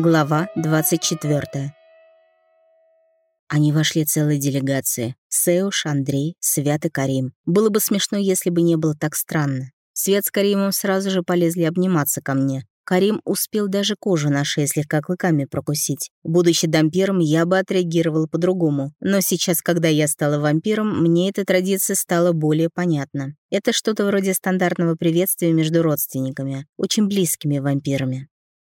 Глава 24. Они вошли целой делегацией. Сеуш, Андрей, Свят и Карим. Было бы смешно, если бы не было так странно. Свет с Каримом сразу же полезли обниматься ко мне. Карим успел даже кожу на шее слегка клыками прокусить. Будучи дампиром, я бы отреагировал по-другому. Но сейчас, когда я стала вампиром, мне эта традиция стала более понятна. Это что-то вроде стандартного приветствия между родственниками, очень близкими вампирами.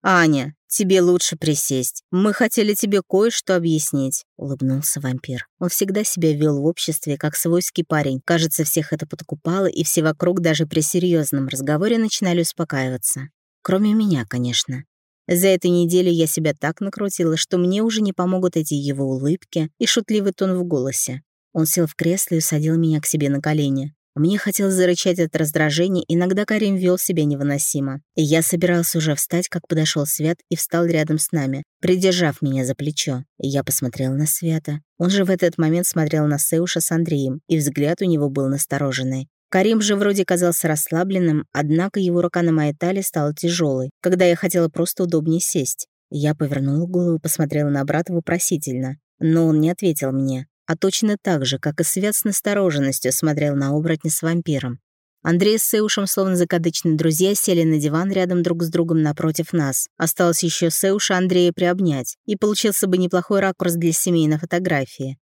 «Аня, тебе лучше присесть. Мы хотели тебе кое-что объяснить», — улыбнулся вампир. Он всегда себя вел в обществе, как свойский парень. Кажется, всех это подкупало, и все вокруг даже при серьезном разговоре начинали успокаиваться. Кроме меня, конечно. За эту неделю я себя так накрутила, что мне уже не помогут эти его улыбки и шутливый тон в голосе. Он сел в кресло и усадил меня к себе на колени. Мне хотелось зарычать от раздражения, иногда Карим вел себя невыносимо. И я собирался уже встать, как подошел Свят и встал рядом с нами, придержав меня за плечо. И я посмотрел на Свята. Он же в этот момент смотрел на Сеуша с Андреем, и взгляд у него был настороженный. Карим же вроде казался расслабленным, однако его рука на моей талии стала тяжелой, когда я хотела просто удобнее сесть. Я повернула голову посмотрела на брата вопросительно, но он не ответил мне а точно так же, как и Свят с настороженностью смотрел на оборотня с вампиром. Андрей с Сеушем, словно закадычные друзья, сели на диван рядом друг с другом напротив нас. Осталось еще Сеуша Андрея приобнять, и получился бы неплохой ракурс для семейной фотографии.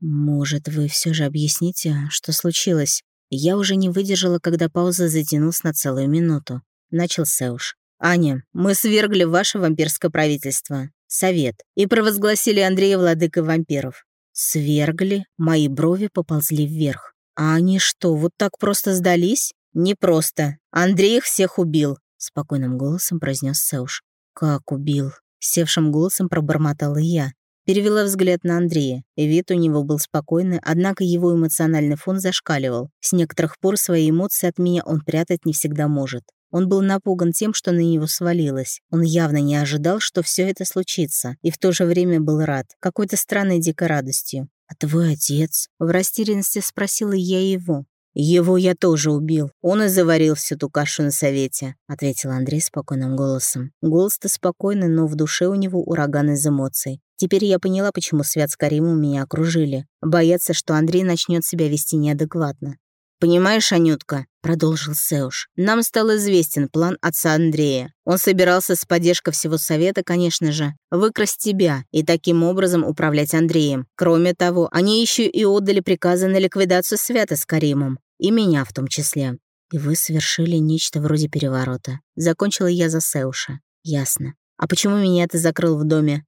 «Может, вы все же объясните, что случилось?» Я уже не выдержала, когда пауза затянулась на целую минуту. Начал Сеуш. «Аня, мы свергли ваше вампирское правительство, совет, и провозгласили Андрея владыкой вампиров. Свергли, мои брови поползли вверх. А они что, вот так просто сдались? Не просто. Андрей их всех убил, спокойным голосом произнес Сеуш. Как убил? Севшим голосом пробормотала я. Перевела взгляд на Андрея, вид у него был спокойный, однако его эмоциональный фон зашкаливал. С некоторых пор свои эмоции от меня он прятать не всегда может. Он был напуган тем, что на него свалилось. Он явно не ожидал, что все это случится, и в то же время был рад, какой-то странной дикой радостью. «А твой отец?» — в растерянности спросила я его. «Его я тоже убил. Он и заварил всю ту кашу на совете», — ответил Андрей спокойным голосом. Голос-то спокойный, но в душе у него ураган из эмоций. Теперь я поняла, почему Свят с Каримом меня окружили. Боятся, что Андрей начнет себя вести неадекватно. «Понимаешь, Анютка», — продолжил Сеуш, «нам стал известен план отца Андрея. Он собирался с поддержкой всего совета, конечно же, выкрасть тебя и таким образом управлять Андреем. Кроме того, они еще и отдали приказы на ликвидацию Свята с Каримом. И меня в том числе. И вы совершили нечто вроде переворота. Закончила я за Сеуша. Ясно. А почему меня ты закрыл в доме?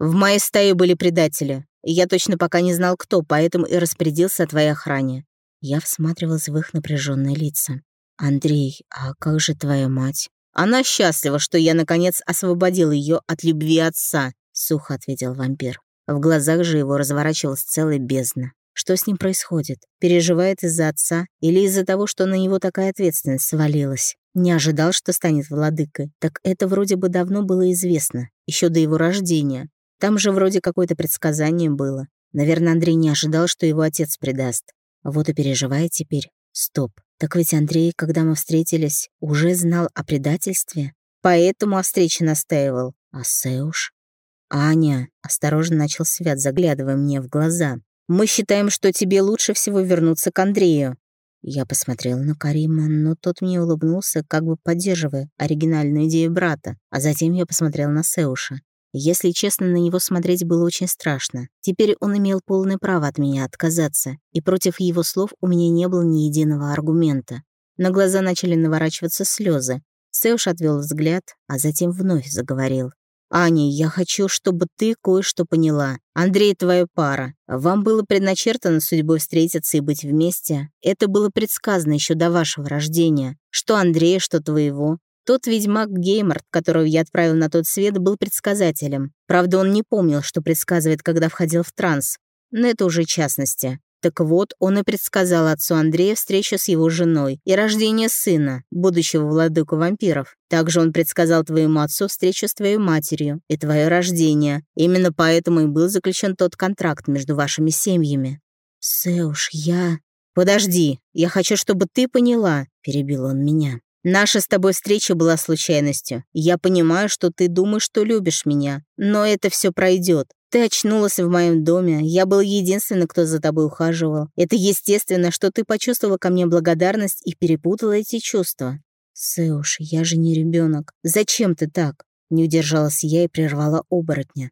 В моей стае были предатели. Я точно пока не знал, кто, поэтому и распорядился о твоей охране. Я всматривалась в их напряженные лица. «Андрей, а как же твоя мать?» «Она счастлива, что я, наконец, освободил ее от любви отца», — сухо ответил вампир. В глазах же его разворачивалась целая бездна. Что с ним происходит? Переживает из-за отца или из-за того, что на него такая ответственность свалилась? Не ожидал, что станет владыкой. Так это вроде бы давно было известно, еще до его рождения. Там же вроде какое-то предсказание было. Наверное, Андрей не ожидал, что его отец предаст. Вот и переживает теперь. Стоп. Так ведь Андрей, когда мы встретились, уже знал о предательстве. Поэтому о встрече настаивал. А Сеуш? «Аня», — осторожно начал Свят, заглядывая мне в глаза, «мы считаем, что тебе лучше всего вернуться к Андрею». Я посмотрела на Карима, но тот мне улыбнулся, как бы поддерживая оригинальную идею брата, а затем я посмотрела на Сеуша. Если честно, на него смотреть было очень страшно. Теперь он имел полное право от меня отказаться, и против его слов у меня не было ни единого аргумента. На глаза начали наворачиваться слезы. Сэуш отвел взгляд, а затем вновь заговорил. «Аня, я хочу, чтобы ты кое-что поняла. Андрей твоя пара. Вам было предначертано судьбой встретиться и быть вместе. Это было предсказано еще до вашего рождения. Что Андрея, что твоего. Тот ведьмак Геймарт, которого я отправил на тот свет, был предсказателем. Правда, он не помнил, что предсказывает, когда входил в транс. Но это уже частности. Так вот, он и предсказал отцу Андрея встречу с его женой и рождение сына, будущего владыку вампиров. Также он предсказал твоему отцу встречу с твоей матерью и твое рождение. Именно поэтому и был заключен тот контракт между вашими семьями. Сеуш, я... Подожди, я хочу, чтобы ты поняла, перебил он меня. Наша с тобой встреча была случайностью. Я понимаю, что ты думаешь, что любишь меня, но это все пройдет. Ты очнулась в моем доме, я был единственным, кто за тобой ухаживал. Это естественно, что ты почувствовала ко мне благодарность и перепутала эти чувства. Сэуш, я же не ребенок. Зачем ты так? Не удержалась я и прервала оборотня.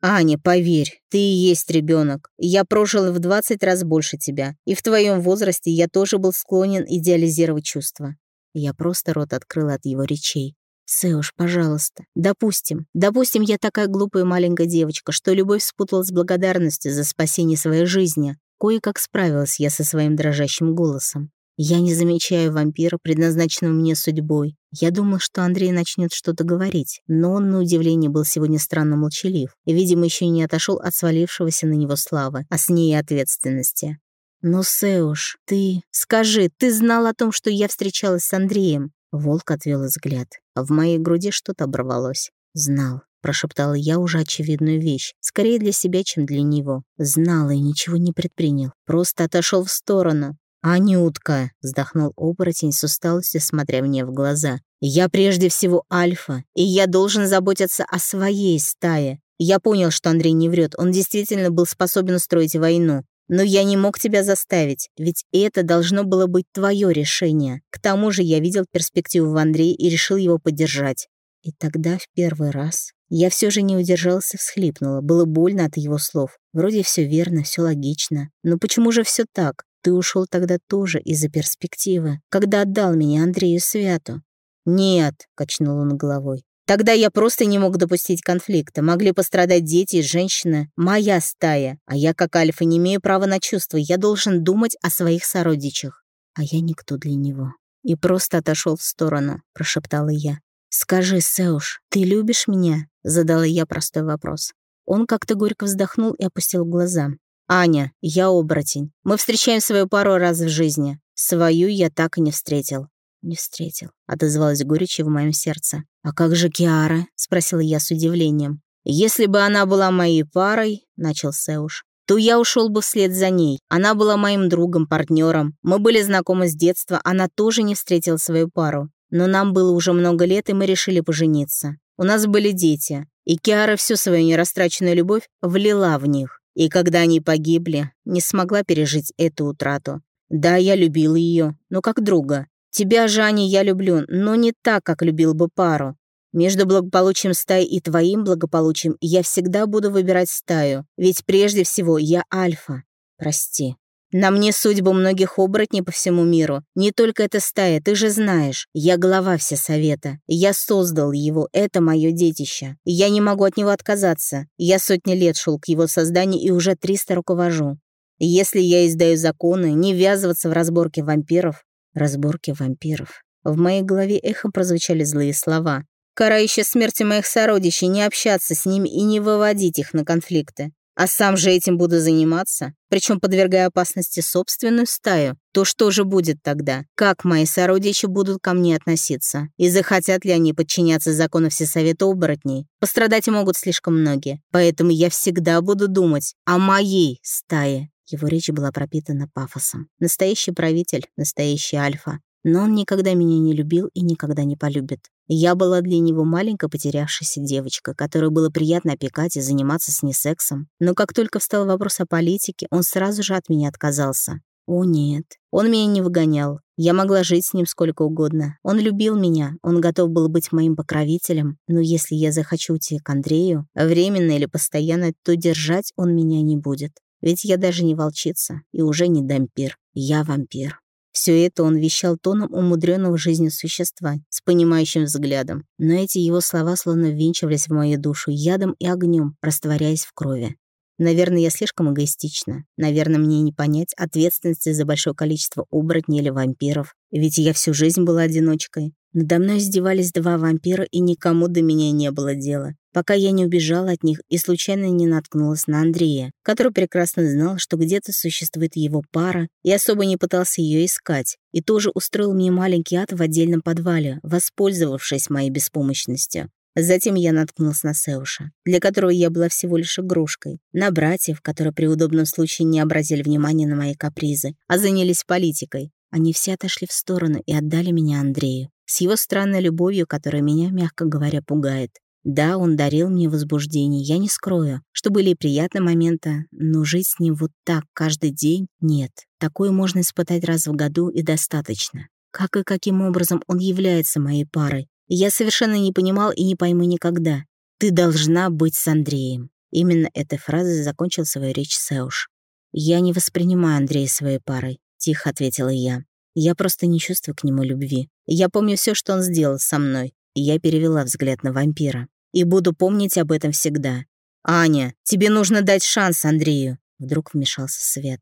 «Аня, поверь, ты и есть ребенок. Я прожил в 20 раз больше тебя, и в твоем возрасте я тоже был склонен идеализировать чувства». Я просто рот открыла от его речей. «Сэуш, пожалуйста, допустим, допустим, я такая глупая маленькая девочка, что любовь спуталась с благодарностью за спасение своей жизни. Кое-как справилась я со своим дрожащим голосом. Я не замечаю вампира, предназначенного мне судьбой. Я думал, что Андрей начнет что-то говорить, но он, на удивление, был сегодня странно молчалив и, видимо, еще не отошел от свалившегося на него славы, а с ней и ответственности. «Ну, Сеуш, ты... Скажи, ты знал о том, что я встречалась с Андреем?» Волк отвел взгляд, а в моей груди что-то оборвалось. «Знал», — прошептала я уже очевидную вещь, скорее для себя, чем для него. Знал и ничего не предпринял, просто отошел в сторону. «Анютка», — вздохнул оборотень с усталостью, смотря мне в глаза. «Я прежде всего альфа, и я должен заботиться о своей стае. Я понял, что Андрей не врет, он действительно был способен устроить войну. Но я не мог тебя заставить, ведь это должно было быть твое решение. К тому же я видел перспективу в Андрее и решил его поддержать. И тогда, в первый раз, я все же не удержался, всхлипнула. Было больно от его слов. Вроде все верно, все логично. Но почему же все так? Ты ушел тогда тоже из-за перспективы, когда отдал меня Андрею Святу. «Нет», — качнул он головой. «Тогда я просто не мог допустить конфликта. Могли пострадать дети и женщины. Моя стая. А я, как альфа, не имею права на чувства. Я должен думать о своих сородичах. А я никто для него». И просто отошел в сторону, прошептала я. «Скажи, Сеуш, ты любишь меня?» Задала я простой вопрос. Он как-то горько вздохнул и опустил глаза. «Аня, я оборотень. Мы встречаем свою пару раз в жизни. Свою я так и не встретил». «Не встретил», — отозвалась горечь в моем сердце. «А как же Киара?» — спросила я с удивлением. «Если бы она была моей парой», — начал Сеуш, то я ушел бы вслед за ней. Она была моим другом, партнером. Мы были знакомы с детства, она тоже не встретила свою пару. Но нам было уже много лет, и мы решили пожениться. У нас были дети, и Киара всю свою нерастраченную любовь влила в них. И когда они погибли, не смогла пережить эту утрату. Да, я любил ее, но как друга. Тебя, Жанни, я люблю, но не так, как любил бы пару. Между благополучием стаи и твоим благополучием я всегда буду выбирать стаю, ведь прежде всего я альфа. Прости. На мне судьба многих оборотней по всему миру. Не только эта стая, ты же знаешь. Я глава всесовета. Я создал его, это мое детище. Я не могу от него отказаться. Я сотни лет шел к его созданию и уже триста руковожу. Если я издаю законы, не ввязываться в разборки вампиров. Разборки вампиров. В моей голове эхом прозвучали злые слова. Карающая смерти моих сородичей, не общаться с ними и не выводить их на конфликты а сам же этим буду заниматься, причем подвергая опасности собственную стаю, то что же будет тогда? Как мои сородичи будут ко мне относиться? И захотят ли они подчиняться закону Всесовета оборотней? Пострадать могут слишком многие, поэтому я всегда буду думать о моей стае. Его речь была пропитана пафосом. Настоящий правитель, настоящий альфа. Но он никогда меня не любил и никогда не полюбит. Я была для него маленькая потерявшаяся девочка, которую было приятно опекать и заниматься с ней сексом. Но как только встал вопрос о политике, он сразу же от меня отказался. О нет, он меня не выгонял. Я могла жить с ним сколько угодно. Он любил меня, он готов был быть моим покровителем. Но если я захочу уйти к Андрею, временно или постоянно, то держать он меня не будет. Ведь я даже не волчица и уже не дампир. Я вампир. Все это он вещал тоном умудренного жизнью существа, с понимающим взглядом. Но эти его слова словно ввинчивались в мою душу ядом и огнем, растворяясь в крови. Наверное, я слишком эгоистична. Наверное, мне не понять ответственности за большое количество оборотней или вампиров. Ведь я всю жизнь была одиночкой. Надо мной издевались два вампира, и никому до меня не было дела пока я не убежала от них и случайно не наткнулась на Андрея, который прекрасно знал, что где-то существует его пара и особо не пытался ее искать, и тоже устроил мне маленький ад в отдельном подвале, воспользовавшись моей беспомощностью. Затем я наткнулась на Сеуша, для которого я была всего лишь игрушкой, на братьев, которые при удобном случае не обратили внимания на мои капризы, а занялись политикой. Они все отошли в сторону и отдали меня Андрею. с его странной любовью, которая меня, мягко говоря, пугает. Да, он дарил мне возбуждение, я не скрою, что были и приятные моменты, но жить с ним вот так каждый день — нет. Такое можно испытать раз в году и достаточно. Как и каким образом он является моей парой, я совершенно не понимал и не пойму никогда. «Ты должна быть с Андреем». Именно этой фразой закончил свою речь Сеуш. «Я не воспринимаю Андрея своей парой», — тихо ответила я. «Я просто не чувствую к нему любви. Я помню все, что он сделал со мной, я перевела взгляд на вампира. И буду помнить об этом всегда. «Аня, тебе нужно дать шанс Андрею», — вдруг вмешался Свет.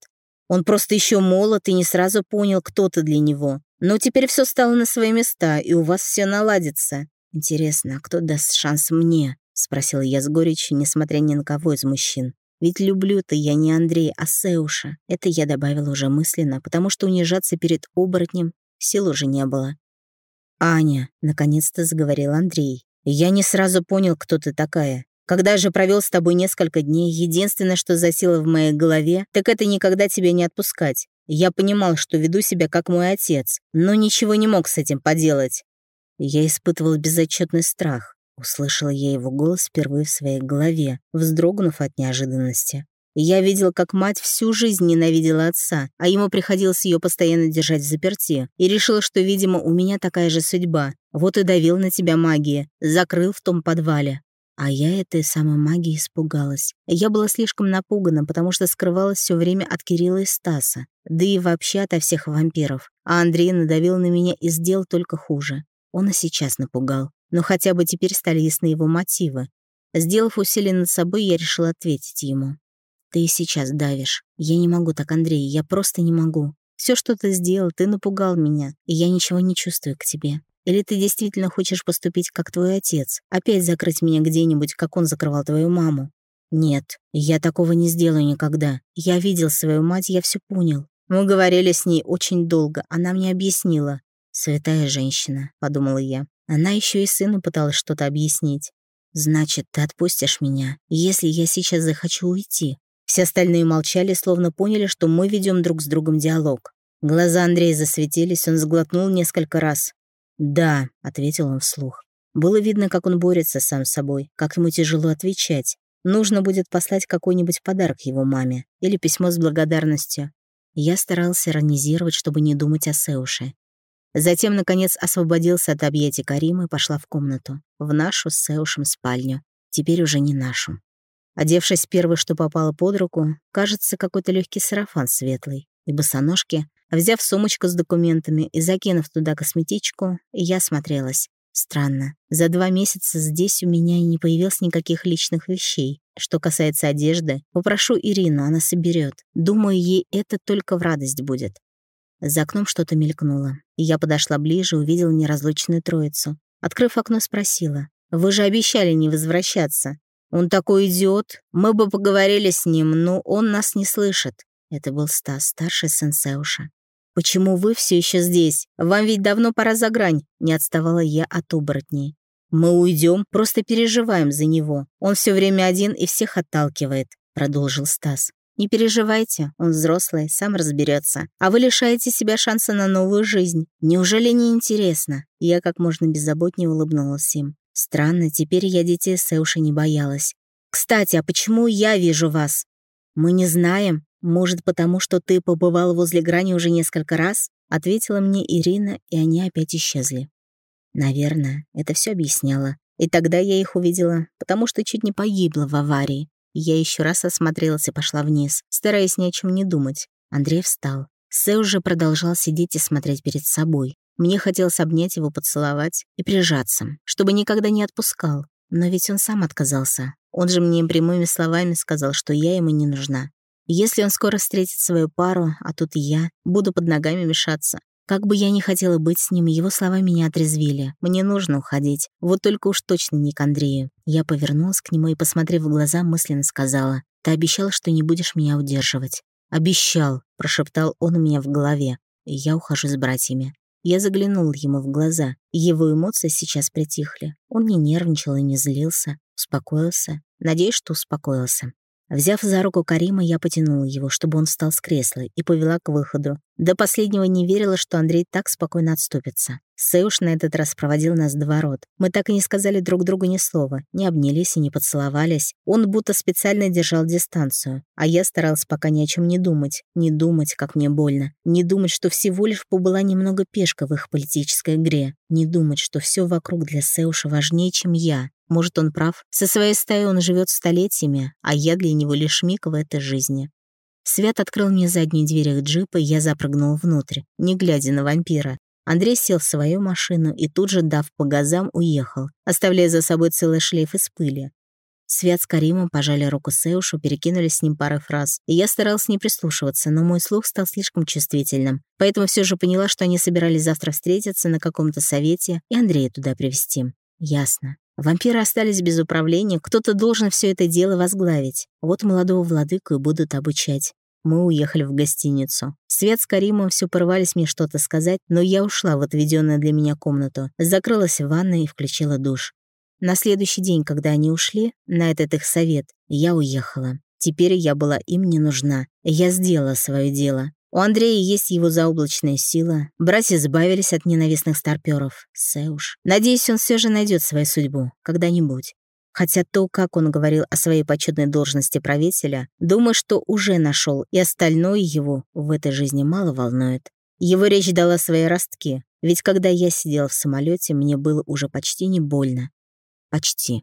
«Он просто еще молод и не сразу понял, кто ты для него. Но теперь все стало на свои места, и у вас все наладится. Интересно, а кто даст шанс мне?» — спросила я с горечью, несмотря ни на кого из мужчин. Ведь люблю-то я не Андрея, а Сеуша. Это я добавила уже мысленно, потому что унижаться перед оборотнем сил уже не было. «Аня», — наконец-то заговорил Андрей, — «я не сразу понял, кто ты такая. Когда же провел с тобой несколько дней, единственное, что засело в моей голове, так это никогда тебя не отпускать. Я понимал, что веду себя как мой отец, но ничего не мог с этим поделать. Я испытывал безотчетный страх. Услышала я его голос впервые в своей голове, вздрогнув от неожиданности. Я видел, как мать всю жизнь ненавидела отца, а ему приходилось ее постоянно держать в заперти, и решила, что, видимо, у меня такая же судьба. Вот и давил на тебя магия, закрыл в том подвале. А я этой самой магии испугалась. Я была слишком напугана, потому что скрывалась все время от Кирилла и Стаса, да и вообще ото всех вампиров. А Андрей надавил на меня и сделал только хуже. Он и сейчас напугал но хотя бы теперь стали ясны его мотивы. Сделав усилие над собой, я решила ответить ему. «Ты и сейчас давишь. Я не могу так, Андрей, я просто не могу. Все, что ты сделал, ты напугал меня, и я ничего не чувствую к тебе. Или ты действительно хочешь поступить как твой отец, опять закрыть меня где-нибудь, как он закрывал твою маму? Нет, я такого не сделаю никогда. Я видел свою мать, я все понял. Мы говорили с ней очень долго, она мне объяснила. «Святая женщина», — подумала я. Она еще и сыну пыталась что-то объяснить. «Значит, ты отпустишь меня, если я сейчас захочу уйти». Все остальные молчали, словно поняли, что мы ведем друг с другом диалог. Глаза Андрея засветились, он сглотнул несколько раз. «Да», — ответил он вслух. Было видно, как он борется сам с собой, как ему тяжело отвечать. Нужно будет послать какой-нибудь подарок его маме или письмо с благодарностью. Я старался иронизировать, чтобы не думать о Сеуше. Затем, наконец, освободился от объятий Карима и пошла в комнату, в нашу с Сеушем спальню, теперь уже не нашу. Одевшись первой, что попало под руку, кажется, какой-то легкий сарафан светлый, и босоножки, взяв сумочку с документами и закинув туда косметичку, я смотрелась. Странно. За два месяца здесь у меня и не появилось никаких личных вещей. Что касается одежды, попрошу Ирину, она соберет. Думаю, ей это только в радость будет. За окном что-то мелькнуло, я подошла ближе, увидела неразлучную троицу. Открыв окно, спросила. «Вы же обещали не возвращаться. Он такой идиот. Мы бы поговорили с ним, но он нас не слышит». Это был Стас, старший сын Сеуша. «Почему вы все еще здесь? Вам ведь давно пора за грань», — не отставала я от оборотней. «Мы уйдем, просто переживаем за него. Он все время один и всех отталкивает», — продолжил Стас. Не переживайте, он взрослый, сам разберется. А вы лишаете себя шанса на новую жизнь. Неужели не интересно? Я как можно беззаботнее улыбнулась им. Странно, теперь я детей Сэуши не боялась. Кстати, а почему я вижу вас? Мы не знаем. Может, потому что ты побывал возле грани уже несколько раз? Ответила мне Ирина, и они опять исчезли. Наверное, это все объясняло. И тогда я их увидела, потому что чуть не погибла в аварии. Я еще раз осмотрелась и пошла вниз, стараясь ни о чем не думать. Андрей встал. Сэ уже продолжал сидеть и смотреть перед собой. Мне хотелось обнять его, поцеловать и прижаться, чтобы никогда не отпускал. Но ведь он сам отказался. Он же мне прямыми словами сказал, что я ему не нужна. Если он скоро встретит свою пару, а тут я, буду под ногами мешаться, как бы я ни хотела быть с ним, его слова меня отрезвили. Мне нужно уходить. Вот только уж точно не к Андрею. Я повернулась к нему и, посмотрев в глаза, мысленно сказала. «Ты обещал, что не будешь меня удерживать». «Обещал», — прошептал он у меня в голове. я ухожу с братьями. Я заглянул ему в глаза. Его эмоции сейчас притихли. Он не нервничал и не злился. Успокоился. Надеюсь, что успокоился. Взяв за руку Карима, я потянула его, чтобы он встал с кресла, и повела к выходу. До последнего не верила, что Андрей так спокойно отступится. Сэуш на этот раз проводил нас до ворот. Мы так и не сказали друг другу ни слова, не обнялись и не поцеловались. Он будто специально держал дистанцию, а я старалась пока ни о чем не думать. Не думать, как мне больно. Не думать, что всего лишь побыла немного пешка в их политической игре. Не думать, что все вокруг для Сэуша важнее, чем я. Может, он прав. Со своей стаей он живет столетиями, а я для него лишь миг в этой жизни. Свят открыл мне заднюю дверь их джипа, и я запрыгнул внутрь, не глядя на вампира. Андрей сел в свою машину и тут же, дав по газам, уехал, оставляя за собой целый шлейф из пыли. Свят с Каримом пожали руку Сеушу, перекинулись с ним парой фраз, и я старалась не прислушиваться, но мой слух стал слишком чувствительным, поэтому все же поняла, что они собирались завтра встретиться на каком-то совете и Андрея туда привести. Ясно. Вампиры остались без управления, кто-то должен все это дело возглавить. Вот молодого владыку и будут обучать. Мы уехали в гостиницу. Свет с Каримом все порвались мне что-то сказать, но я ушла в отведенную для меня комнату, закрылась в ванной и включила душ. На следующий день, когда они ушли, на этот их совет, я уехала. Теперь я была им не нужна. Я сделала свое дело. У Андрея есть его заоблачная сила. Братья избавились от ненавистных старпёров. Сеуш. Надеюсь, он все же найдет свою судьбу. Когда-нибудь. Хотя то, как он говорил о своей почетной должности правителя, думаю, что уже нашел, и остальное его в этой жизни мало волнует. Его речь дала свои ростки, ведь когда я сидел в самолете, мне было уже почти не больно. Почти.